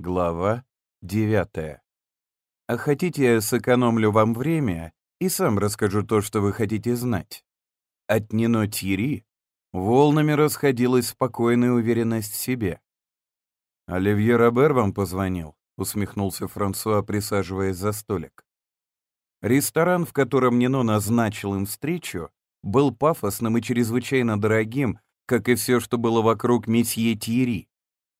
Глава 9. А хотите, я сэкономлю вам время и сам расскажу то, что вы хотите знать. От Нино Тьери волнами расходилась спокойная уверенность в себе. «Оливье Робер вам позвонил», — усмехнулся Франсуа, присаживаясь за столик. Ресторан, в котором Нино назначил им встречу, был пафосным и чрезвычайно дорогим, как и все, что было вокруг месье Тьери.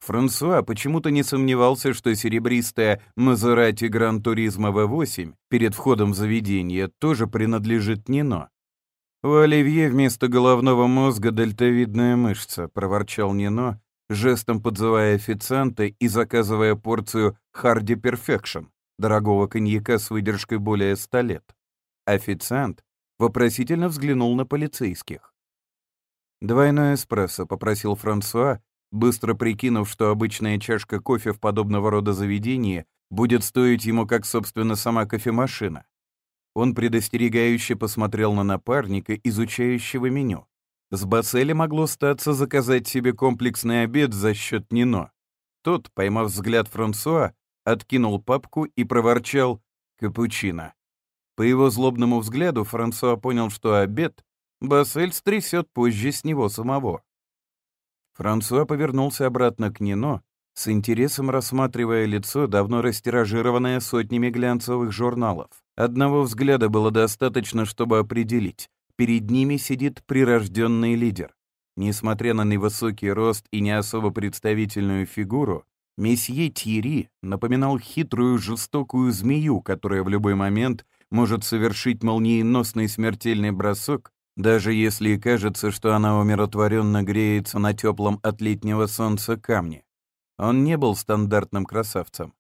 Франсуа почему-то не сомневался, что серебристая Maserati GranTurismo V8 перед входом в заведение тоже принадлежит Нино. «У Оливье вместо головного мозга дельтовидная мышца», — проворчал Нино, жестом подзывая официанта и заказывая порцию «Hardy Perfection», дорогого коньяка с выдержкой более ста лет. Официант вопросительно взглянул на полицейских. «Двойной эспрессо», — попросил Франсуа, быстро прикинув, что обычная чашка кофе в подобного рода заведении будет стоить ему как, собственно, сама кофемашина. Он предостерегающе посмотрел на напарника, изучающего меню. С Басселя могло статься заказать себе комплексный обед за счет Нино. Тот, поймав взгляд Франсуа, откинул папку и проворчал «капучино». По его злобному взгляду Франсуа понял, что обед Бассель стрясет позже с него самого. Франсуа повернулся обратно к Нино, с интересом рассматривая лицо, давно растиражированное сотнями глянцевых журналов. Одного взгляда было достаточно, чтобы определить. Перед ними сидит прирожденный лидер. Несмотря на невысокий рост и не особо представительную фигуру, месье Тьерри напоминал хитрую жестокую змею, которая в любой момент может совершить молниеносный смертельный бросок даже если и кажется, что она умиротворенно греется на теплом от летнего солнца камне. Он не был стандартным красавцем.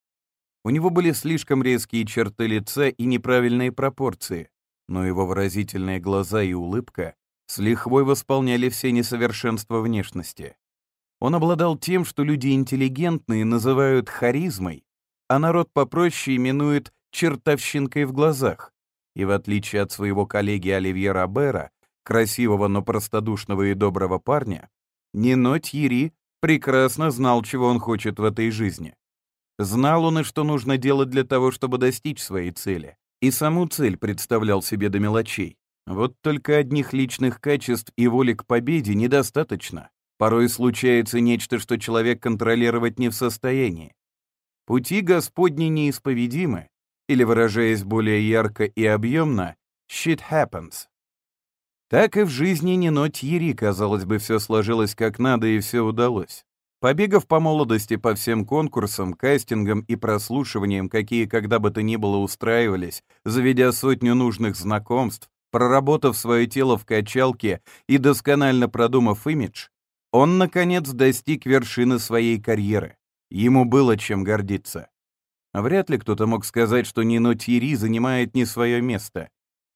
У него были слишком резкие черты лица и неправильные пропорции, но его выразительные глаза и улыбка с лихвой восполняли все несовершенства внешности. Он обладал тем, что люди интеллигентные называют харизмой, а народ попроще именует чертовщинкой в глазах. И в отличие от своего коллеги Оливье Робера, красивого, но простодушного и доброго парня, Нино Тьери прекрасно знал, чего он хочет в этой жизни. Знал он и что нужно делать для того, чтобы достичь своей цели. И саму цель представлял себе до мелочей. Вот только одних личных качеств и воли к победе недостаточно. Порой случается нечто, что человек контролировать не в состоянии. Пути Господни неисповедимы, или, выражаясь более ярко и объемно, shit happens. Так и в жизни Нино Тьери, казалось бы, все сложилось как надо и все удалось. Побегав по молодости по всем конкурсам, кастингам и прослушиваниям, какие когда бы то ни было устраивались, заведя сотню нужных знакомств, проработав свое тело в качалке и досконально продумав имидж, он, наконец, достиг вершины своей карьеры. Ему было чем гордиться. Вряд ли кто-то мог сказать, что Нино Тьери занимает не свое место.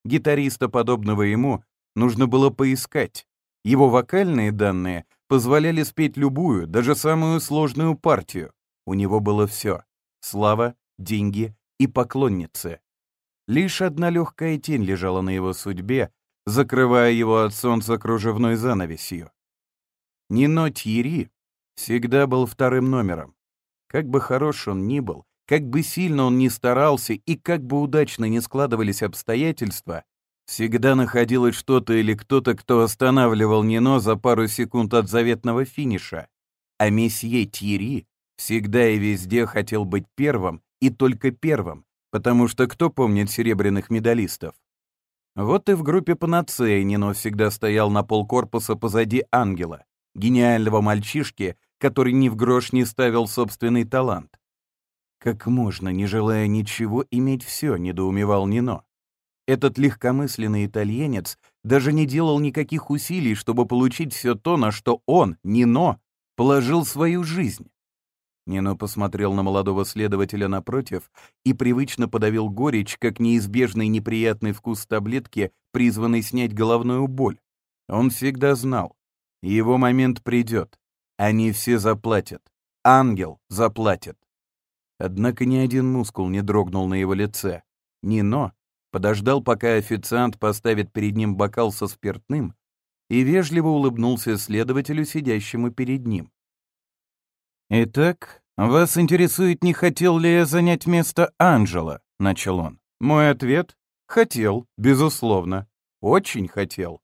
Гитариста, подобного ему, нужно было поискать. Его вокальные данные позволяли спеть любую, даже самую сложную партию. У него было все — слава, деньги и поклонницы. Лишь одна легкая тень лежала на его судьбе, закрывая его от солнца кружевной занавесью. Нино Тьери всегда был вторым номером. Как бы хорош он ни был, как бы сильно он ни старался и как бы удачно ни складывались обстоятельства, Всегда находилось что-то или кто-то, кто останавливал Нино за пару секунд от заветного финиша. А месье Тьерри всегда и везде хотел быть первым и только первым, потому что кто помнит серебряных медалистов? Вот и в группе «Панацея» Нино всегда стоял на полкорпуса позади ангела, гениального мальчишки, который ни в грош не ставил собственный талант. «Как можно, не желая ничего, иметь все?» — недоумевал Нино. Этот легкомысленный итальянец даже не делал никаких усилий, чтобы получить все то, на что он, Нино, положил свою жизнь. Нино посмотрел на молодого следователя напротив и привычно подавил горечь, как неизбежный неприятный вкус таблетки, призванный снять головную боль. Он всегда знал, его момент придет. Они все заплатят. Ангел заплатит. Однако ни один мускул не дрогнул на его лице. Нино подождал, пока официант поставит перед ним бокал со спиртным, и вежливо улыбнулся следователю, сидящему перед ним. «Итак, «Вас интересует, не хотел ли я занять место Анджела?» — начал он. Мой ответ — хотел, безусловно. Очень хотел.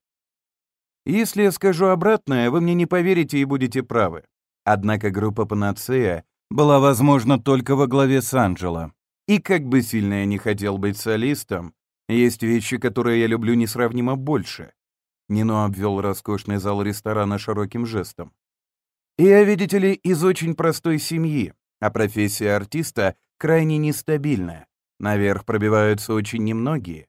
Если я скажу обратное, вы мне не поверите и будете правы. Однако группа «Панацея» была возможна только во главе с Анджело. И как бы сильно я не хотел быть солистом, есть вещи, которые я люблю несравнимо больше. Нино обвел роскошный зал ресторана широким жестом. Я, видите ли, из очень простой семьи, а профессия артиста крайне нестабильная. Наверх пробиваются очень немногие.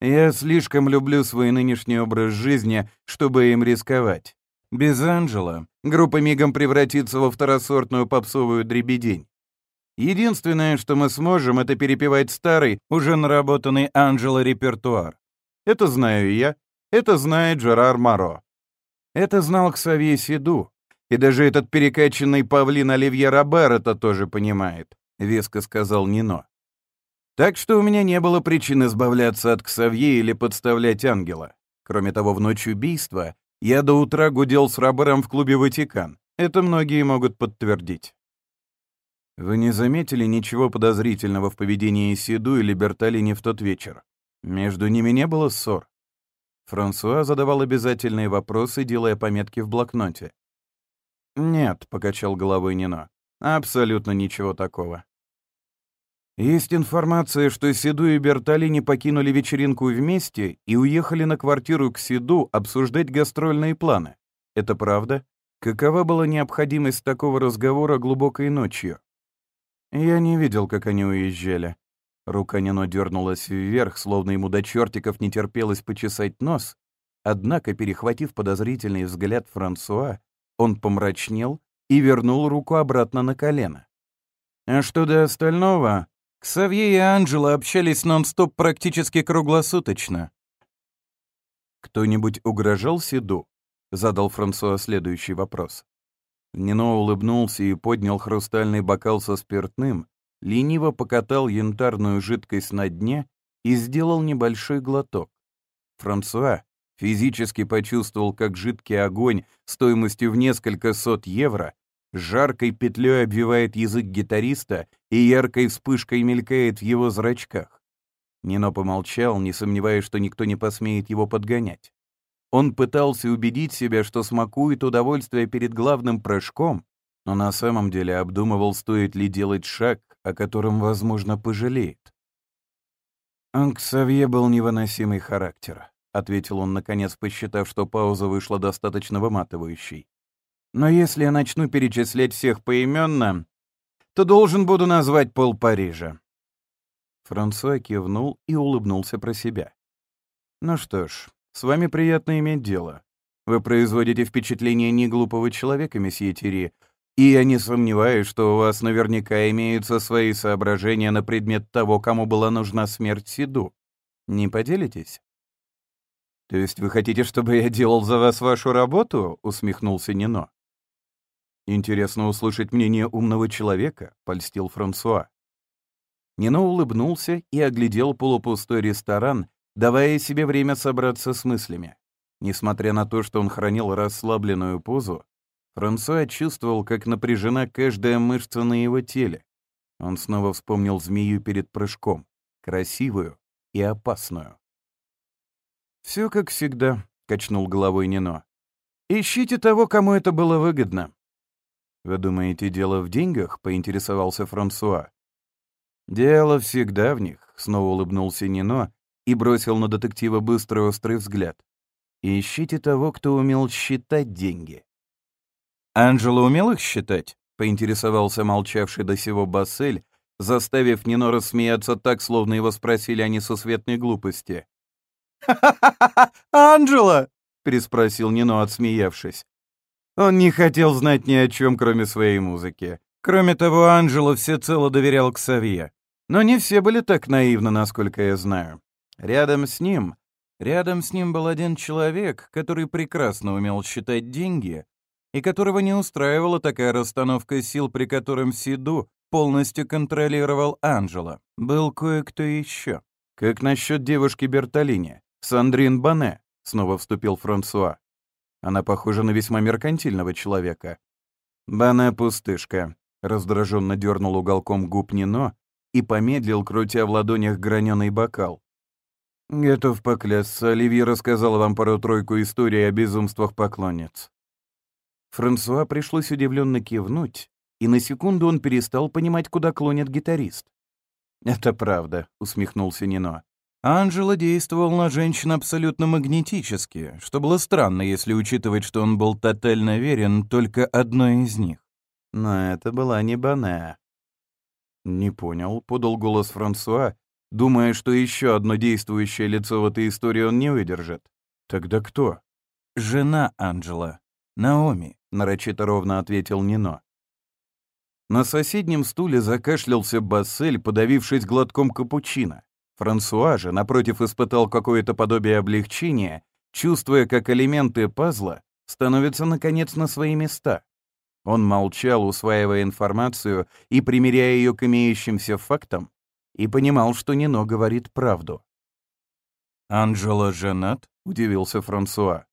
Я слишком люблю свой нынешний образ жизни, чтобы им рисковать. Без Анджела группа мигом превратится во второсортную попсовую дребедень. Единственное, что мы сможем, это перепевать старый, уже наработанный Анджело репертуар. Это знаю я, это знает Жерар Маро. Это знал Ксавье Сиду, и даже этот перекачанный павлин Оливье Робер это тоже понимает, — веско сказал Нино. Так что у меня не было причин избавляться от Ксавье или подставлять ангела. Кроме того, в ночь убийства я до утра гудел с Робером в клубе «Ватикан». Это многие могут подтвердить. Вы не заметили ничего подозрительного в поведении Сиду или Бертолини в тот вечер? Между ними не было ссор. Франсуа задавал обязательные вопросы, делая пометки в блокноте. «Нет», — покачал головой Нино, — «абсолютно ничего такого». Есть информация, что Сиду и Бертолини покинули вечеринку вместе и уехали на квартиру к Сиду обсуждать гастрольные планы. Это правда? Какова была необходимость такого разговора глубокой ночью? Я не видел, как они уезжали. Рука Нино дернулась вверх, словно ему до чертиков не терпелось почесать нос. Однако, перехватив подозрительный взгляд Франсуа, он помрачнел и вернул руку обратно на колено. А что до остального? Ксавье и Анджело общались нон-стоп практически круглосуточно. «Кто-нибудь угрожал Сиду?» — задал Франсуа следующий вопрос. Нино улыбнулся и поднял хрустальный бокал со спиртным, лениво покатал янтарную жидкость на дне и сделал небольшой глоток. Франсуа физически почувствовал, как жидкий огонь стоимостью в несколько сот евро жаркой петлей обвивает язык гитариста и яркой вспышкой мелькает в его зрачках. Нино помолчал, не сомневаясь, что никто не посмеет его подгонять. Он пытался убедить себя, что смакует удовольствие перед главным прыжком, но на самом деле обдумывал, стоит ли делать шаг, о котором, возможно, пожалеет. «Анксавье был невыносимый характер», — ответил он, наконец, посчитав, что пауза вышла достаточно выматывающей. «Но если я начну перечислять всех поименно, то должен буду назвать пол Парижа». Франсуа кивнул и улыбнулся про себя. «Ну что ж, с вами приятно иметь дело. Вы производите впечатление неглупого человека, месье Тири, и я не сомневаюсь, что у вас наверняка имеются свои соображения на предмет того, кому была нужна смерть Сиду. Не поделитесь?» «То есть вы хотите, чтобы я делал за вас вашу работу?» — усмехнулся Нино. «Интересно услышать мнение умного человека», — польстил Франсуа. Нино улыбнулся и оглядел полупустой ресторан, давая себе время собраться с мыслями. Несмотря на то, что он хранил расслабленную позу, Франсуа чувствовал, как напряжена каждая мышца на его теле. Он снова вспомнил змею перед прыжком, красивую и опасную. «Все как всегда», — качнул головой Нино. «Ищите того, кому это было выгодно». «Вы думаете, дело в деньгах?» — поинтересовался Франсуа. «Дело всегда в них», — снова улыбнулся Нино и бросил на детектива быстрый острый взгляд. «Ищите того, кто умел считать деньги». «Анджело умел их считать?» — поинтересовался молчавший до сего Бассель, заставив Нино рассмеяться так, словно его спросили о несусветной глупости. «Ха-ха-ха! Анджело!» — переспросил Нино, отсмеявшись. Он не хотел знать ни о чем, кроме своей музыки. Кроме того, Анджело всецело доверял Ксавье. Но не все были так наивны, насколько я знаю. Рядом с ним... Рядом с ним был один человек, который прекрасно умел считать деньги, и которого не устраивала такая расстановка сил, при котором Сиду полностью контролировал Анджело. Был кое-кто еще. «Как насчет девушки Бертолини? Сандрин Бане?» — снова вступил Франсуа. Она похожа на весьма меркантильного человека. Бане пустышка. — раздраженно дернул уголком губ Нино и помедлил, крутя в ладонях граненый бокал. «Готов поклясться, Оливье рассказал вам пару-тройку историй о безумствах поклонниц». Франсуа пришлось удивленно кивнуть, и на секунду он перестал понимать, куда клонит гитарист. «Это правда», — усмехнулся Нино. Анжела действовал на женщин абсолютно магнетически, что было странно, если учитывать, что он был тотально верен только одной из них. Но это была не Бане. «Не понял», — подал голос Франсуа, думая, что еще одно действующее лицо в этой истории он не выдержит. «Тогда кто?» «Жена Анжела. Наоми», — нарочито ровно ответил Нино. На соседнем стуле закашлялся Бассель, подавившись глотком капучино. Франсуа же, напротив, испытал какое-то подобие облегчения, чувствуя, как элементы пазла становятся, наконец, на свои места. Он молчал, усваивая информацию и примеряя ее к имеющимся фактам, и понимал, что Нино говорит правду. «Анджело женат?» — удивился Франсуа.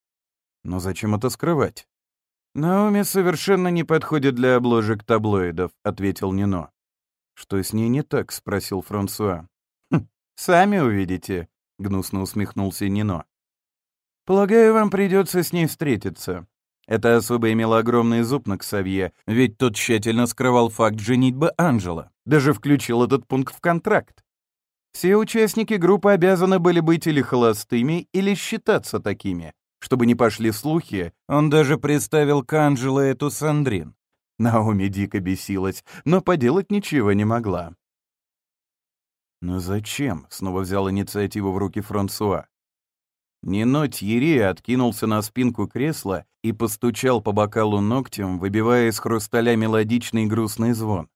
«Но зачем это скрывать?» «Наоми совершенно не подходит для обложек таблоидов», — ответил Нино. «Что с ней не так?» — спросил Франсуа. «Сами увидите», — гнусно усмехнулся Нино. «Полагаю, вам придется с ней встретиться. Эта особа имела огромный зуб на Ксавье, ведь тот тщательно скрывал факт женитьбы Анжела, даже включил этот пункт в контракт. Все участники группы обязаны были быть или холостыми, или считаться такими. Чтобы не пошли слухи, он даже представил к Анжело эту Сандрин. Наоми дико бесилась, но поделать ничего не могла. «Но зачем?» — снова взял инициативу в руки Франсуа. Нино Тьерри откинулся на спинку кресла и постучал по бокалу ногтем, выбивая из хрусталя мелодичный грустный звон.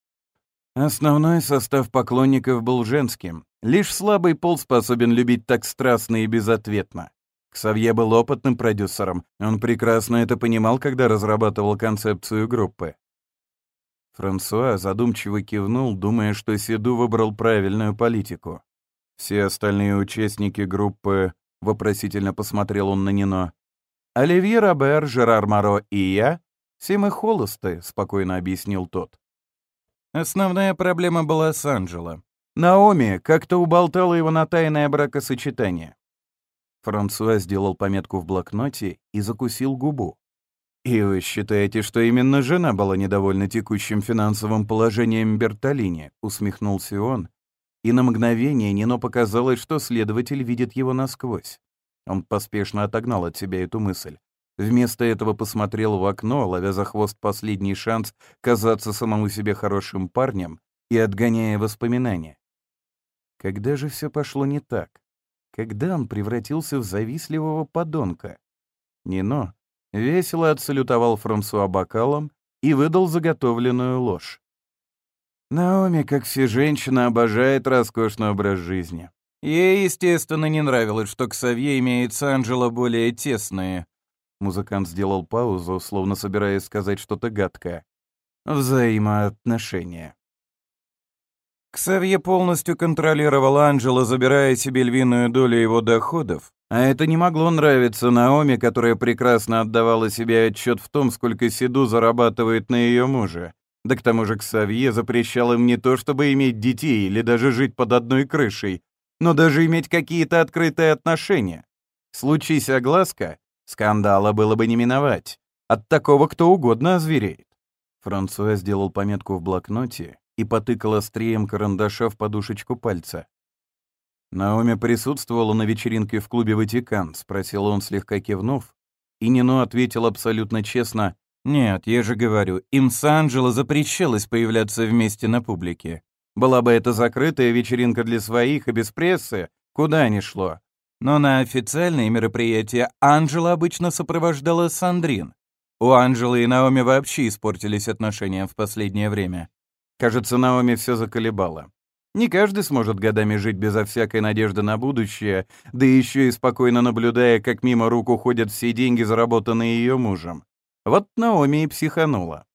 Основной состав поклонников был женским. Лишь слабый пол способен любить так страстно и безответно. Ксавье был опытным продюсером. Он прекрасно это понимал, когда разрабатывал концепцию группы. Франсуа задумчиво кивнул, думая, что Седу выбрал правильную политику. Все остальные участники группы, вопросительно посмотрел он на Нино. «Оливье Робер, Жерар Моро и я, все мы холосты», — спокойно объяснил тот. Основная проблема была с Анджело. Наоми как-то уболтала его на тайное бракосочетание. Франсуа сделал пометку в блокноте и закусил губу. «И вы считаете, что именно жена была недовольна текущим финансовым положением Бертолини?» — усмехнулся он. И на мгновение Нино показалось, что следователь видит его насквозь. Он поспешно отогнал от себя эту мысль. Вместо этого посмотрел в окно, ловя за хвост последний шанс казаться самому себе хорошим парнем и отгоняя воспоминания. Когда же все пошло не так? Когда он превратился в завистливого подонка? Нино весело отсалютовал Франсуа бокалом и выдал заготовленную ложь. Наоми, как все женщины, обожает роскошный образ жизни. Ей, естественно, не нравилось, что Ксавье имеет с Анджело более тесные. Музыкант сделал паузу, словно собираясь сказать что-то гадкое. Взаимоотношения. Ксавье полностью контролировал Анджело, забирая себе львиную долю его доходов, а это не могло нравиться Наоми, которая прекрасно отдавала себе отчет в том, сколько Сиду зарабатывает на ее муже. Да к тому же Ксавье запрещал им не то, чтобы иметь детей или даже жить под одной крышей, но даже иметь какие-то открытые отношения. Случись огласка, скандала было бы не миновать. От такого кто угодно озвереет. Франсуа сделал пометку в блокноте и потыкал острием карандаша в подушечку пальца. «Наоми присутствовала на вечеринке в клубе «Ватикан», — спросил он, слегка кивнув, и Нино ответил абсолютно честно, «Нет, я же говорю, им с Анджело запрещалось появляться вместе на публике. Была бы это закрытая вечеринка для своих и без прессы, куда ни шло. Но на официальные мероприятия Анджела обычно сопровождала Сандрин. У Анджелы и Наоми вообще испортились отношения в последнее время. Кажется, Наоми все заколебала. Не каждый сможет годами жить безо всякой надежды на будущее, да еще и спокойно наблюдая, как мимо рук уходят все деньги, заработанные ее мужем. Вот Наоми и психанула.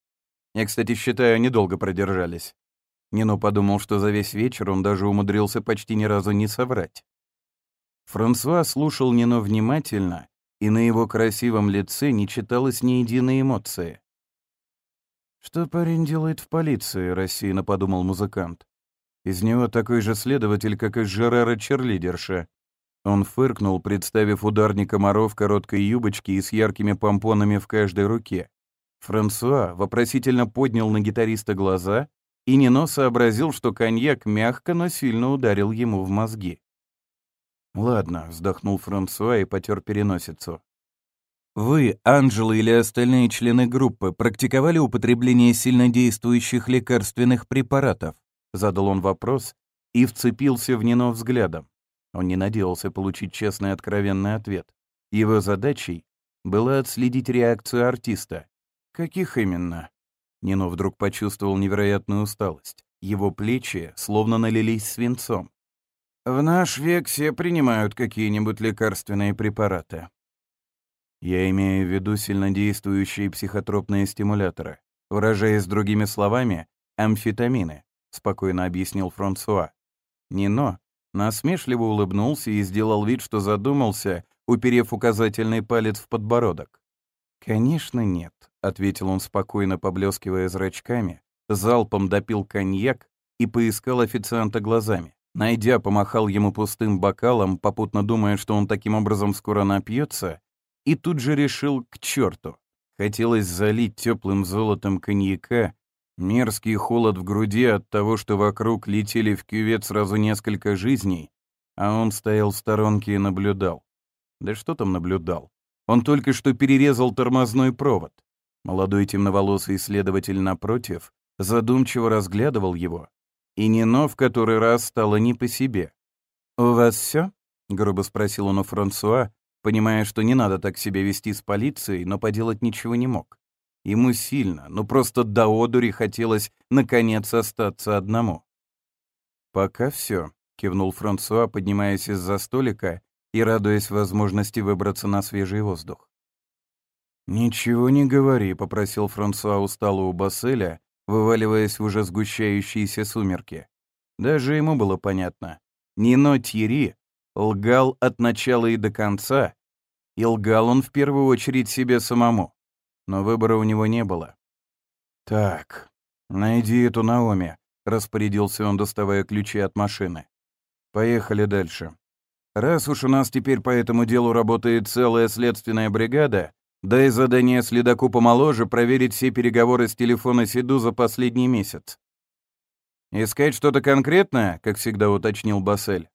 Я, кстати, считаю, они долго продержались. Нино подумал, что за весь вечер он даже умудрился почти ни разу не соврать. Франсуа слушал Нино внимательно, и на его красивом лице не читалось ни единой эмоции. «Что парень делает в полиции?» — рассеянно подумал музыкант. «Из него такой же следователь, как из Жерара Черлидерша». Он фыркнул, представив ударника комаров короткой юбочке и с яркими помпонами в каждой руке. Франсуа вопросительно поднял на гитариста глаза, и Нино сообразил, что коньяк мягко, но сильно ударил ему в мозги. «Ладно», — вздохнул Франсуа и потер переносицу. «Вы, Анжела или остальные члены группы, практиковали употребление сильнодействующих лекарственных препаратов?» — задал он вопрос и вцепился в Нино взглядом. Он не надеялся получить честный откровенный ответ. Его задачей было отследить реакцию артиста. «Каких именно?» Нино вдруг почувствовал невероятную усталость. Его плечи словно налились свинцом. «В наш век все принимают какие-нибудь лекарственные препараты». Я имею в виду сильнодействующие психотропные стимуляторы. Выражаясь другими словами, амфетамины, спокойно объяснил Франсуа. Нино насмешливо улыбнулся и сделал вид, что задумался, уперев указательный палец в подбородок. «Конечно нет», — ответил он спокойно, поблескивая зрачками, залпом допил коньяк и поискал официанта глазами. Найдя, помахал ему пустым бокалом, попутно думая, что он таким образом скоро напьется, и тут же решил к черту. Хотелось залить теплым золотом коньяка, мерзкий холод в груди от того, что вокруг летели в кювет сразу несколько жизней, а он стоял в сторонке и наблюдал. Да что там наблюдал? Он только что перерезал тормозной провод. Молодой темноволосый исследователь напротив задумчиво разглядывал его, и Нино в который раз стало не по себе. «У вас все? грубо спросил он у Франсуа, понимая, что не надо так себя вести с полицией, но поделать ничего не мог. Ему сильно, но просто до одури хотелось наконец остаться одному. «Пока все, кивнул Франсуа, поднимаясь из-за столика и радуясь возможности выбраться на свежий воздух. «Ничего не говори», — попросил Франсуа устало у Басселя, вываливаясь в уже сгущающиеся сумерки. Даже ему было понятно. Нино Тьерри лгал от начала и до конца, и лгал он в первую очередь себе самому. Но выбора у него не было. «Так, найди эту Наоми», — распорядился он, доставая ключи от машины. «Поехали дальше. Раз уж у нас теперь по этому делу работает целая следственная бригада, дай задание следаку помоложе проверить все переговоры с телефона Сиду за последний месяц. «Искать что-то конкретное?» — как всегда уточнил Бассель.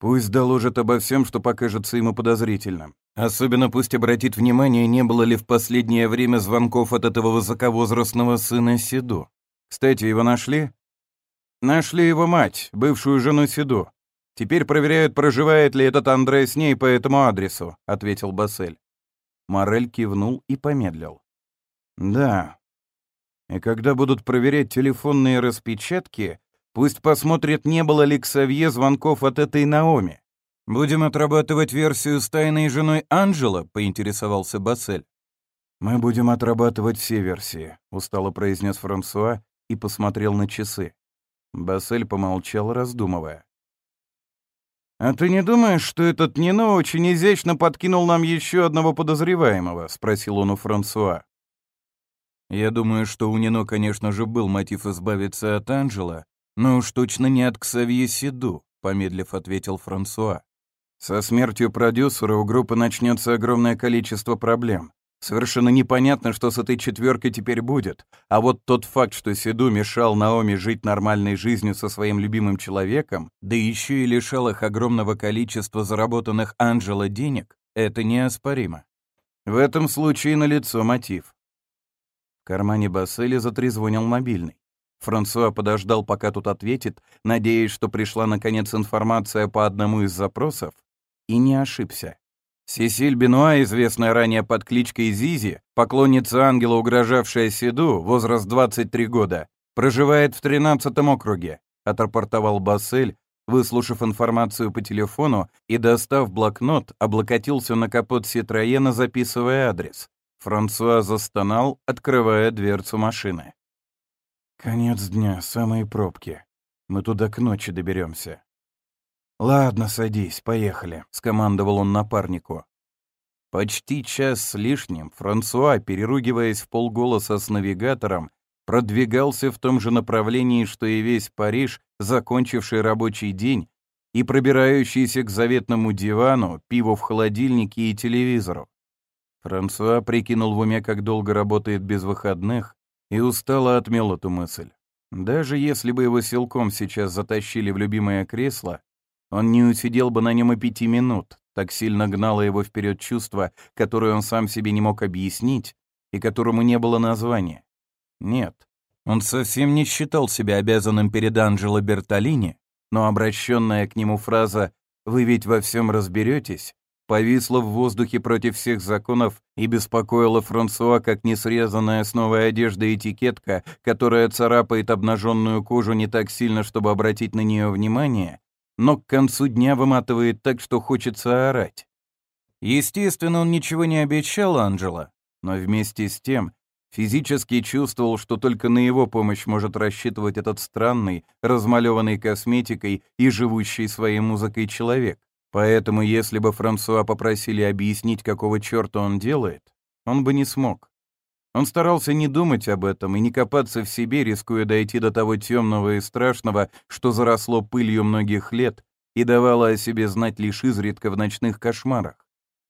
«Пусть доложит обо всем, что покажется ему подозрительным. Особенно пусть обратит внимание, не было ли в последнее время звонков от этого высоковозрастного сына Сиду. Кстати, его нашли?» «Нашли его мать, бывшую жену Сиду. Теперь проверяют, проживает ли этот Андре с ней по этому адресу», — ответил Бассель. Морель кивнул и помедлил. «Да. И когда будут проверять телефонные распечатки, пусть посмотрят, не было ли к Савье звонков от этой Наоми. Будем отрабатывать версию с тайной женой Анджела?» — поинтересовался Бассель. «Мы будем отрабатывать все версии», — устало произнес Франсуа и посмотрел на часы. Бассель помолчал, раздумывая. «А ты не думаешь, что этот Нино очень изящно подкинул нам еще одного подозреваемого?» — спросил он у Франсуа. «Я думаю, что у Нино, конечно же, был мотив избавиться от Анжела, но уж точно не от Ксавье Сиду», — помедлив ответил Франсуа. «Со смертью продюсера у группы начнется огромное количество проблем. Совершенно непонятно, что с этой четверкой теперь будет. А вот тот факт, что Сиду мешал Наоми жить нормальной жизнью со своим любимым человеком, да еще и лишал их огромного количества заработанных Анджело денег, это неоспоримо. В этом случае налицо мотив. В кармане Бассели затрезвонил мобильный. Франсуа подождал, пока тут ответит, надеясь, что пришла наконец информация по одному из запросов, и не ошибся. Сесиль Бенуа, известная ранее под кличкой Зизи, поклонница ангела, угрожавшая Седу, возраст 23 года, проживает в 13 округе, отрапортовал Бассель, выслушав информацию по телефону и, достав блокнот, облокотился на капот Ситроена, записывая адрес. Франсуа застонал, открывая дверцу машины. «Конец дня, самые пробки. Мы туда к ночи доберемся. «Ладно, садись, поехали», — скомандовал он напарнику. Почти час с лишним Франсуа, переругиваясь в полголоса с навигатором, продвигался в том же направлении, что и весь Париж, закончивший рабочий день и пробирающийся к заветному дивану, пиву в холодильнике и телевизору. Франсуа прикинул в уме, как долго работает без выходных, и устало отмел эту мысль. Даже если бы его силком сейчас затащили в любимое кресло, он не усидел бы на нем и пяти минут, так сильно гнало его вперед чувство, которое он сам себе не мог объяснить и которому не было названия. Нет, он совсем не считал себя обязанным перед Анджело Бертолини, но обращенная к нему фраза «Вы ведь во всем разберетесь» повисла в воздухе против всех законов и беспокоила Франсуа, как несрезанная с новой одежды этикетка, которая царапает обнаженную кожу не так сильно, чтобы обратить на нее внимание, но к концу дня выматывает так, что хочется орать. Естественно, он ничего не обещал Анджела, но вместе с тем физически чувствовал, что только на его помощь может рассчитывать этот странный, размалеванный косметикой и живущий своей музыкой человек. Поэтому, если бы Франсуа попросили объяснить, какого черта он делает, он бы не смог. Он старался не думать об этом и не копаться в себе, рискуя дойти до того темного и страшного, что заросло пылью многих лет и давало о себе знать лишь изредка в ночных кошмарах.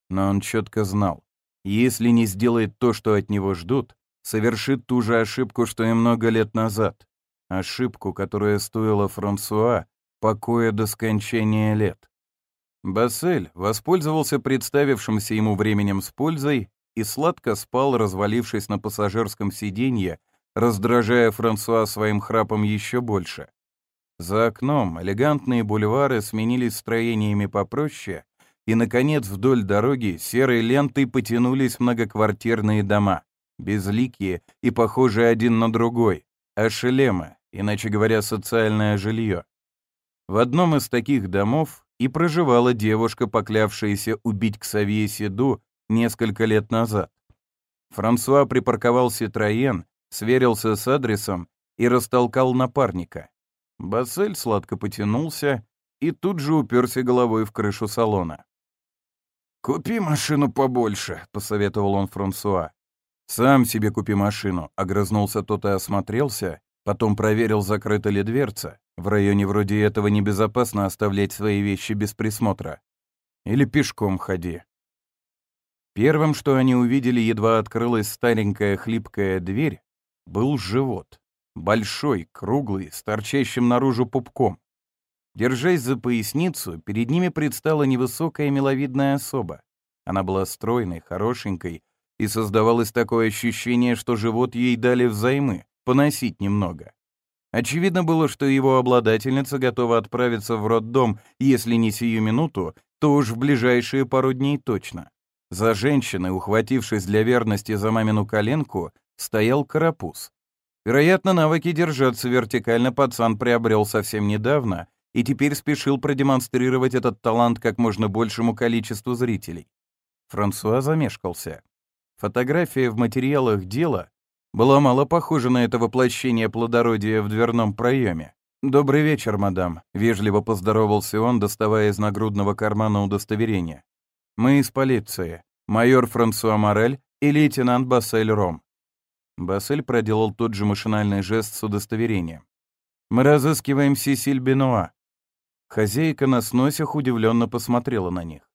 Но он четко знал, если не сделает то, что от него ждут, совершит ту же ошибку, что и много лет назад. Ошибку, которая стоила Франсуа покоя до скончания лет. Бассель воспользовался представившимся ему временем с пользой и сладко спал, развалившись на пассажирском сиденье, раздражая Франсуа своим храпом еще больше. За окном элегантные бульвары сменились строениями попроще, и, наконец, вдоль дороги серой лентой потянулись многоквартирные дома, безликие и похожие один на другой, а шелемы, иначе говоря, социальное жилье. В одном из таких домов и проживала девушка, поклявшаяся убить Ксавье Седу несколько лет назад. Франсуа припарковал Ситроен, сверился с адресом и растолкал напарника. Бассель сладко потянулся и тут же уперся головой в крышу салона. «Купи машину побольше», — посоветовал он Франсуа. «Сам себе купи машину», — огрызнулся тот и осмотрелся, потом проверил, закрыта ли дверца. В районе вроде этого небезопасно оставлять свои вещи без присмотра. Или пешком ходи. Первым, что они увидели, едва открылась старенькая хлипкая дверь, был живот. Большой, круглый, с торчащим наружу пупком. Держась за поясницу, перед ними предстала невысокая миловидная особа. Она была стройной, хорошенькой, и создавалось такое ощущение, что живот ей дали взаймы, поносить немного. Очевидно было, что его обладательница готова отправиться в роддом, если не сию минуту, то уж в ближайшие пару дней точно. За женщиной, ухватившись для верности за мамину коленку, стоял карапуз. Вероятно, навыки держаться вертикально пацан приобрел совсем недавно и теперь спешил продемонстрировать этот талант как можно большему количеству зрителей. Франсуа замешкался. Фотография в материалах дела была мало похожа на это воплощение плодородия в дверном проеме. «Добрый вечер, мадам», — вежливо поздоровался он, доставая из нагрудного кармана удостоверение. Мы из полиции. Майор Франсуа Морель и лейтенант Бассель Ром. Бассель проделал тот же машинальный жест с удостоверением. Мы разыскиваем Сисиль Бенуа. Хозяйка на сносях удивленно посмотрела на них.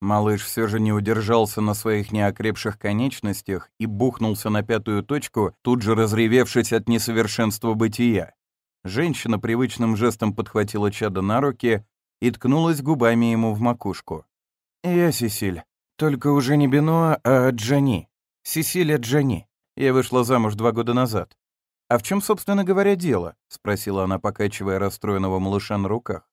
Малыш все же не удержался на своих неокрепших конечностях и бухнулся на пятую точку, тут же разревевшись от несовершенства бытия. Женщина привычным жестом подхватила чада на руки и ткнулась губами ему в макушку. «Я Сесиль. Только уже не Бенуа, а Джани. Сесилия Джани. Я вышла замуж два года назад. А в чем, собственно говоря, дело?» — спросила она, покачивая расстроенного малыша на руках.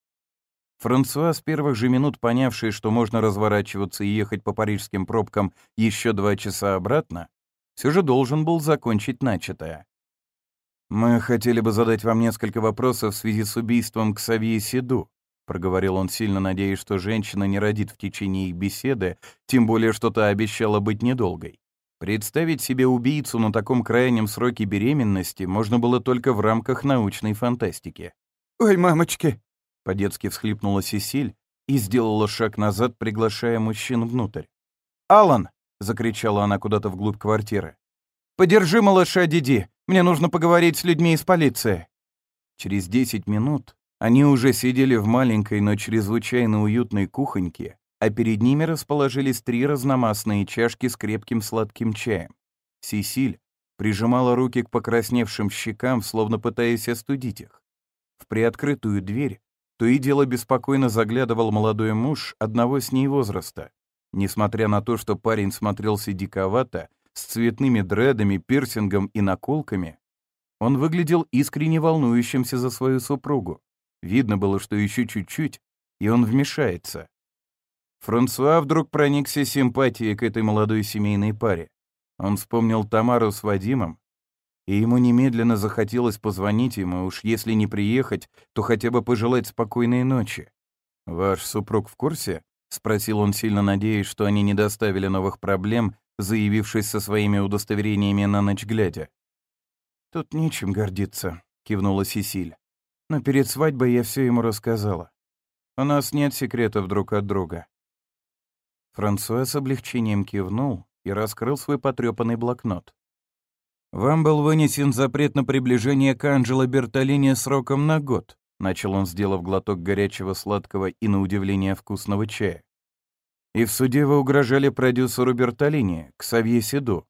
Франсуа, с первых же минут понявший, что можно разворачиваться и ехать по парижским пробкам еще два часа обратно, все же должен был закончить начатое. «Мы хотели бы задать вам несколько вопросов в связи с убийством Ксавье Седу», — проговорил он, сильно надеясь, что женщина не родит в течение их беседы, тем более что та обещала быть недолгой. Представить себе убийцу на таком крайнем сроке беременности можно было только в рамках научной фантастики. «Ой, мамочки!» — по-детски всхлипнула Сесиль и сделала шаг назад, приглашая мужчин внутрь. Алан!» — закричала она куда-то вглубь квартиры. «Подержи малыша Диди, мне нужно поговорить с людьми из полиции». Через десять минут они уже сидели в маленькой, но чрезвычайно уютной кухоньке, а перед ними расположились три разномастные чашки с крепким сладким чаем. Сисиль прижимала руки к покрасневшим щекам, словно пытаясь остудить их. В приоткрытую дверь то и дело беспокойно заглядывал молодой муж одного с ней возраста. Несмотря на то, что парень смотрелся диковато, с цветными дредами, пирсингом и наколками, он выглядел искренне волнующимся за свою супругу. Видно было, что еще чуть-чуть, и он вмешается. Франсуа вдруг проникся симпатией к этой молодой семейной паре. Он вспомнил Тамару с Вадимом, и ему немедленно захотелось позвонить ему, уж если не приехать, то хотя бы пожелать спокойной ночи. «Ваш супруг в курсе?» — спросил он, сильно надеясь, что они не доставили новых проблем, заявившись со своими удостоверениями на ночь глядя. «Тут нечем гордиться», — кивнула Сесиль. «Но перед свадьбой я все ему рассказала. У нас нет секретов друг от друга». Франсуа с облегчением кивнул и раскрыл свой потрепанный блокнот. «Вам был вынесен запрет на приближение к Анджело Бертолини сроком на год», начал он, сделав глоток горячего, сладкого и, на удивление, вкусного чая. «И в суде вы угрожали продюсеру Бертолини, к Савье Седу».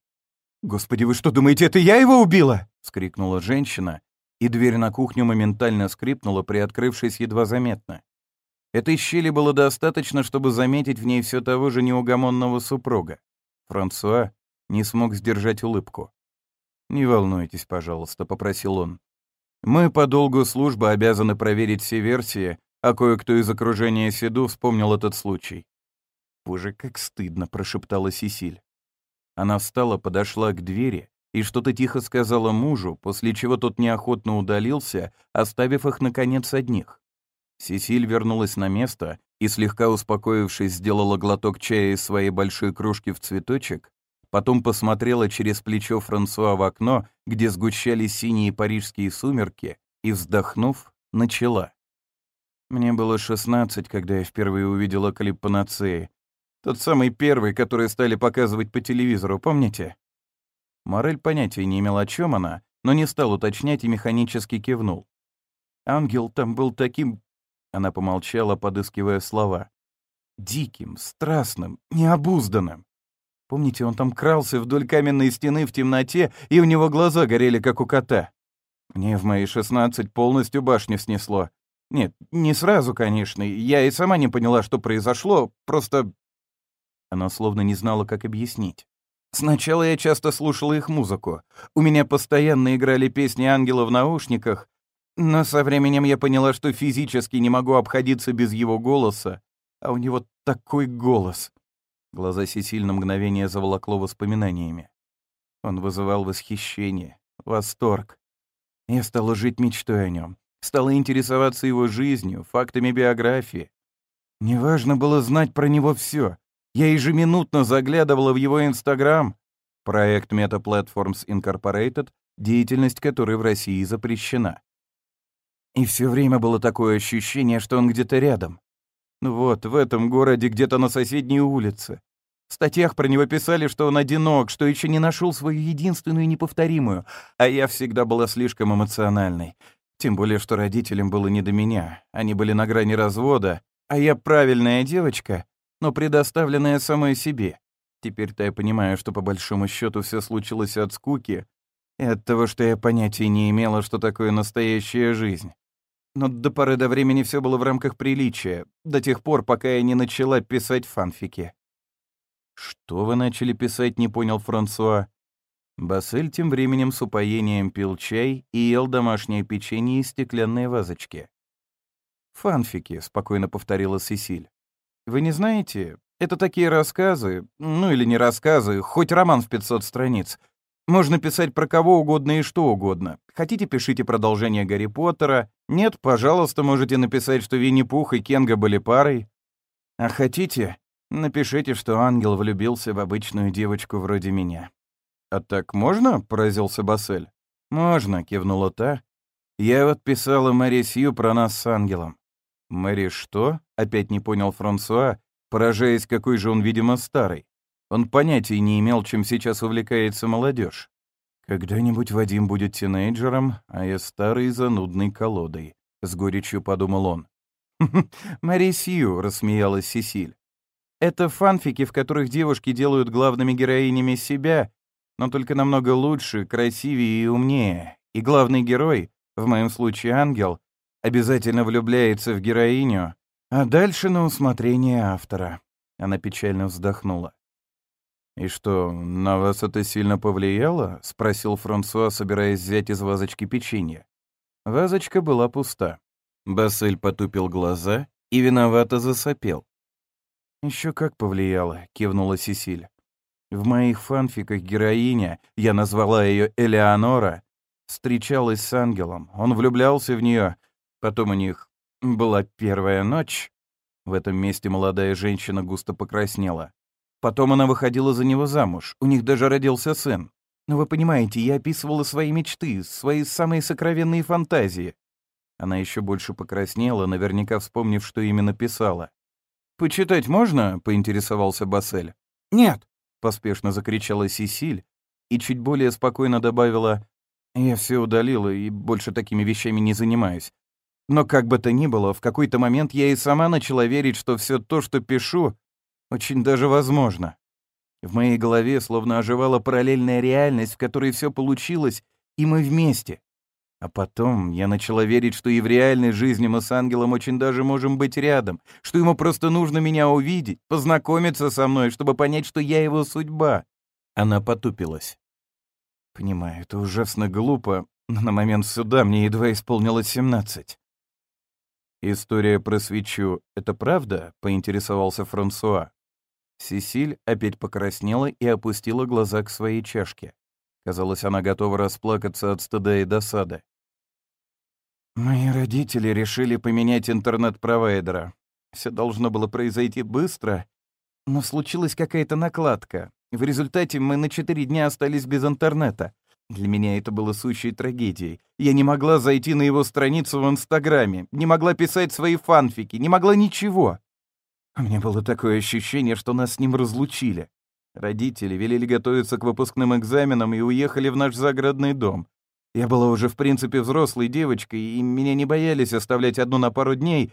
«Господи, вы что думаете, это я его убила?» — скрикнула женщина, и дверь на кухню моментально скрипнула, приоткрывшись едва заметно. Этой щели было достаточно, чтобы заметить в ней все того же неугомонного супруга. Франсуа не смог сдержать улыбку. «Не волнуйтесь, пожалуйста», — попросил он. «Мы по долгу службы обязаны проверить все версии, а кое-кто из окружения Седу вспомнил этот случай». «Боже, как стыдно», — прошептала Сисиль. Она встала, подошла к двери и что-то тихо сказала мужу, после чего тот неохотно удалился, оставив их, наконец, одних. Сисиль вернулась на место и, слегка успокоившись, сделала глоток чая из своей большой кружки в цветочек, потом посмотрела через плечо Франсуа в окно, где сгущались синие парижские сумерки, и, вздохнув, начала. Мне было 16, когда я впервые увидела клип «Панацеи». Тот самый первый, который стали показывать по телевизору, помните? Морель понятия не имел, о чем она, но не стал уточнять и механически кивнул. Ангел там был таким она помолчала, подыскивая слова. «Диким, страстным, необузданным. Помните, он там крался вдоль каменной стены в темноте, и у него глаза горели, как у кота? Мне в мои шестнадцать полностью башню снесло. Нет, не сразу, конечно. Я и сама не поняла, что произошло, просто...» Она словно не знала, как объяснить. Сначала я часто слушала их музыку. У меня постоянно играли песни ангела в наушниках, но со временем я поняла, что физически не могу обходиться без его голоса, а у него такой голос. Глаза Сесиль на мгновение заволокло воспоминаниями. Он вызывал восхищение, восторг. Я стала жить мечтой о нем, стала интересоваться его жизнью, фактами биографии. Неважно было знать про него все. Я ежеминутно заглядывала в его Инстаграм, проект Meta Platforms Incorporated, деятельность которой в России запрещена. И все время было такое ощущение, что он где-то рядом. Вот, в этом городе, где-то на соседней улице. В статьях про него писали, что он одинок, что еще не нашел свою единственную неповторимую, а я всегда была слишком эмоциональной. Тем более, что родителям было не до меня. Они были на грани развода, а я правильная девочка, но предоставленная самой себе. Теперь-то я понимаю, что по большому счету все случилось от скуки и от того, что я понятия не имела, что такое настоящая жизнь. Но до поры до времени все было в рамках приличия, до тех пор, пока я не начала писать фанфики. «Что вы начали писать?» — не понял Франсуа. Бассель тем временем с упоением пил чай и ел домашнее печенье из стеклянной вазочки. «Фанфики», — спокойно повторила Сесиль. «Вы не знаете? Это такие рассказы, ну или не рассказы, хоть роман в 500 страниц, можно писать про кого угодно и что угодно. Хотите, пишите продолжение Гарри Поттера. Нет, пожалуйста, можете написать, что Винни-Пух и Кенга были парой. А хотите, напишите, что ангел влюбился в обычную девочку вроде меня. «А так можно?» — поразился Бассель. «Можно», — кивнула та. «Я вот писала Мэри Сью про нас с ангелом». «Мэри что?» — опять не понял Франсуа, поражаясь, какой же он, видимо, старый. Он понятия не имел, чем сейчас увлекается молодежь. «Когда-нибудь Вадим будет тинейджером, а я старой занудной колодой», — с горечью подумал он. «Мари Сью», — рассмеялась Сесиль. «Это фанфики, в которых девушки делают главными героинями себя, но только намного лучше, красивее и умнее. И главный герой, в моем случае ангел, обязательно влюбляется в героиню, а дальше на усмотрение автора». Она печально вздохнула. «И что, на вас это сильно повлияло?» — спросил Франсуа, собираясь взять из вазочки печенье. Вазочка была пуста. Бассель потупил глаза и виновато засопел. Еще как повлияло», — кивнула Сесиль. «В моих фанфиках героиня, я назвала ее Элеонора, встречалась с ангелом. Он влюблялся в нее. Потом у них была первая ночь». В этом месте молодая женщина густо покраснела. Потом она выходила за него замуж, у них даже родился сын. Но вы понимаете, я описывала свои мечты, свои самые сокровенные фантазии. Она еще больше покраснела, наверняка вспомнив, что именно писала. «Почитать можно?» — поинтересовался Бассель. «Нет!» — поспешно закричала Сисиль и чуть более спокойно добавила «Я все удалила и больше такими вещами не занимаюсь. Но как бы то ни было, в какой-то момент я и сама начала верить, что все то, что пишу, очень даже возможно. В моей голове словно оживала параллельная реальность, в которой все получилось, и мы вместе. А потом я начала верить, что и в реальной жизни мы с ангелом очень даже можем быть рядом, что ему просто нужно меня увидеть, познакомиться со мной, чтобы понять, что я его судьба. Она потупилась. Понимаю, это ужасно глупо, но на момент суда мне едва исполнилось семнадцать. «История про свечу — это правда?» — поинтересовался Франсуа. Сесиль опять покраснела и опустила глаза к своей чашке. Казалось, она готова расплакаться от стыда и досады. «Мои родители решили поменять интернет-провайдера. Все должно было произойти быстро, но случилась какая-то накладка. В результате мы на четыре дня остались без интернета. Для меня это было сущей трагедией. Я не могла зайти на его страницу в Инстаграме, не могла писать свои фанфики, не могла ничего. У меня было такое ощущение, что нас с ним разлучили. Родители велели готовиться к выпускным экзаменам и уехали в наш загородный дом. Я была уже, в принципе, взрослой девочкой, и меня не боялись оставлять одну на пару дней.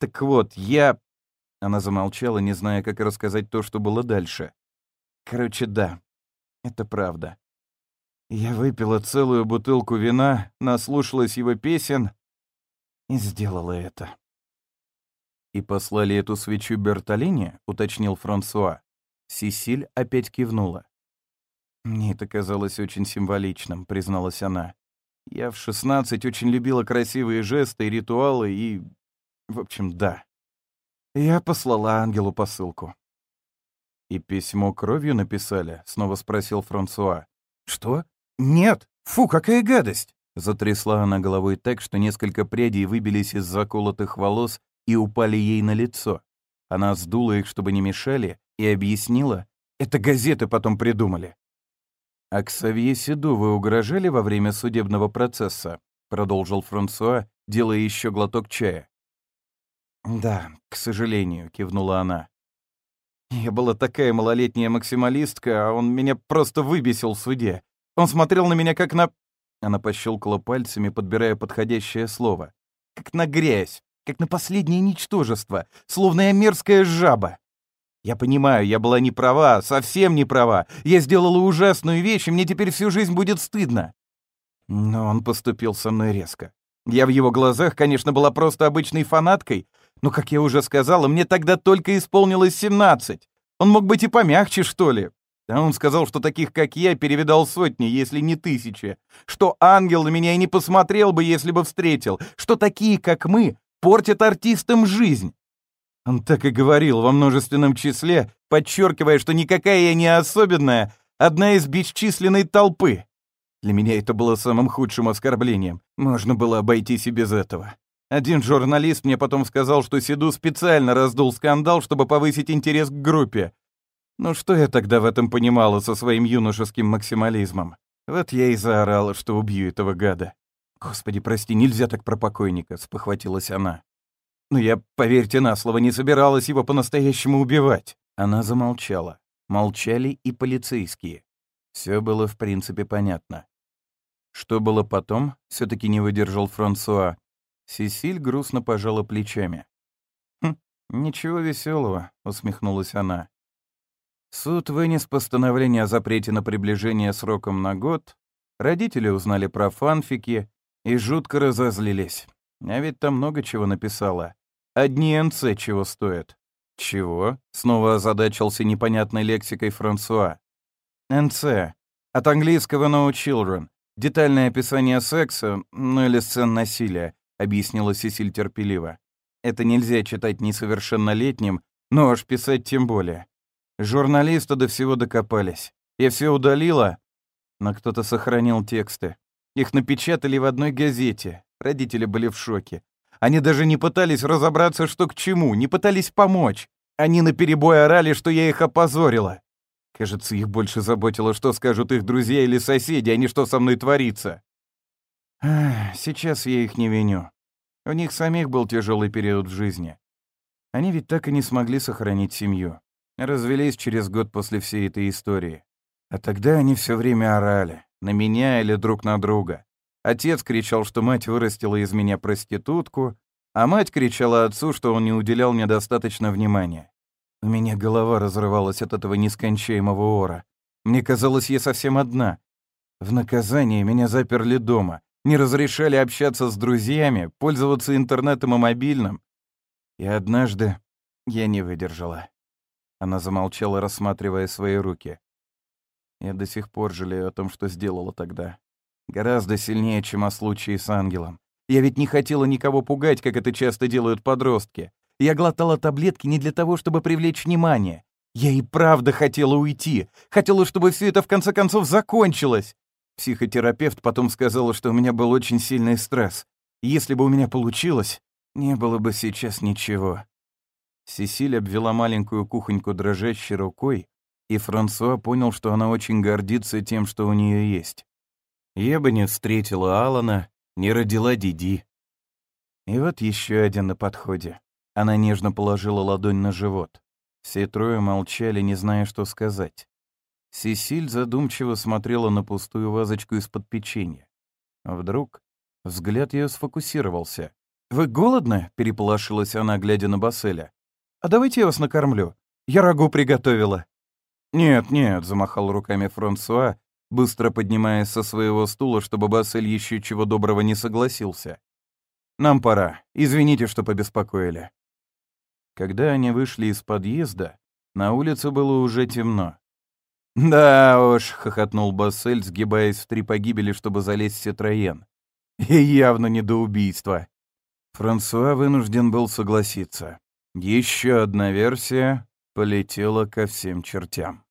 Так вот, я... Она замолчала, не зная, как рассказать то, что было дальше. Короче, да, это правда. Я выпила целую бутылку вина, наслушалась его песен и сделала это. «И послали эту свечу Бертолине?» — уточнил Франсуа. Сисиль опять кивнула. «Мне это казалось очень символичным», — призналась она. «Я в шестнадцать очень любила красивые жесты и ритуалы, и... В общем, да. Я послала ангелу посылку». «И письмо кровью написали?» — снова спросил Франсуа. «Что? Нет! Фу, какая гадость!» Затрясла она головой так, что несколько прядей выбились из заколотых волос и упали ей на лицо. Она сдула их, чтобы не мешали, и объяснила, это газеты потом придумали. «А к Савье Седу вы угрожали во время судебного процесса?» продолжил Франсуа, делая еще глоток чая. «Да, к сожалению», — кивнула она. «Я была такая малолетняя максималистка, а он меня просто выбесил в суде. Он смотрел на меня как на...» Она пощелкала пальцами, подбирая подходящее слово. «Как на грязь как на последнее ничтожество, словно я мерзкая жаба. Я понимаю, я была не права, совсем не права. Я сделала ужасную вещь, и мне теперь всю жизнь будет стыдно. Но он поступил со мной резко. Я в его глазах, конечно, была просто обычной фанаткой, но, как я уже сказала, мне тогда только исполнилось 17. Он мог быть и помягче, что ли. А он сказал, что таких, как я, перевидал сотни, если не тысячи. Что ангел на меня и не посмотрел бы, если бы встретил. Что такие, как мы, портят артистам жизнь. Он так и говорил во множественном числе, подчеркивая, что никакая я не особенная, одна из бесчисленной толпы. Для меня это было самым худшим оскорблением. Можно было обойтись и без этого. Один журналист мне потом сказал, что Сиду специально раздул скандал, чтобы повысить интерес к группе. Ну что я тогда в этом понимала со своим юношеским максимализмом? Вот я и заорала, что убью этого гада. «Господи, прости, нельзя так про покойника», — спохватилась она. «Но я, поверьте на слово, не собиралась его по-настоящему убивать». Она замолчала. Молчали и полицейские. Все было в принципе понятно. Что было потом, все таки не выдержал Франсуа. Сесиль грустно пожала плечами. «Хм, ничего веселого, усмехнулась она. Суд вынес постановление о запрете на приближение сроком на год, родители узнали про фанфики и жутко разозлились. А ведь там много чего написала. Одни НЦ чего стоят. Чего? Снова озадачился непонятной лексикой Франсуа. НЦ. От английского No Children. Детальное описание секса, ну или сцен насилия, объяснила Сесиль терпеливо. Это нельзя читать несовершеннолетним, но аж писать тем более. Журналисты до всего докопались. Я все удалила, но кто-то сохранил тексты. Их напечатали в одной газете. Родители были в шоке. Они даже не пытались разобраться, что к чему, не пытались помочь. Они наперебой орали, что я их опозорила. Кажется, их больше заботило, что скажут их друзья или соседи, а не что со мной творится. Сейчас я их не виню. У них самих был тяжелый период в жизни. Они ведь так и не смогли сохранить семью. Развелись через год после всей этой истории. А тогда они все время орали. На меня или друг на друга. Отец кричал, что мать вырастила из меня проститутку, а мать кричала отцу, что он не уделял мне достаточно внимания. У меня голова разрывалась от этого нескончаемого ора. Мне казалось, я совсем одна. В наказание меня заперли дома, не разрешали общаться с друзьями, пользоваться интернетом и мобильным. И однажды я не выдержала. Она замолчала, рассматривая свои руки. Я до сих пор жалею о том, что сделала тогда. Гораздо сильнее, чем о случае с ангелом. Я ведь не хотела никого пугать, как это часто делают подростки. Я глотала таблетки не для того, чтобы привлечь внимание. Я и правда хотела уйти. Хотела, чтобы все это в конце концов закончилось. Психотерапевт потом сказала, что у меня был очень сильный стресс. Если бы у меня получилось, не было бы сейчас ничего. Сесиль обвела маленькую кухоньку дрожащей рукой, и Франсуа понял, что она очень гордится тем, что у нее есть. Я бы не встретила Алана, не родила Диди. И вот еще один на подходе. Она нежно положила ладонь на живот. Все трое молчали, не зная, что сказать. Сесиль задумчиво смотрела на пустую вазочку из-под печенья. Вдруг взгляд ее сфокусировался. «Вы голодны?» — переполошилась она, глядя на Басселя. «А давайте я вас накормлю. Я рагу приготовила». «Нет, нет», — замахал руками Франсуа, быстро поднимаясь со своего стула, чтобы Бассель еще чего доброго не согласился. «Нам пора. Извините, что побеспокоили». Когда они вышли из подъезда, на улице было уже темно. «Да уж», — хохотнул Бассель, сгибаясь в три погибели, чтобы залезть в Ситроен. «И явно не до убийства». Франсуа вынужден был согласиться. Еще одна версия полетела ко всем чертям.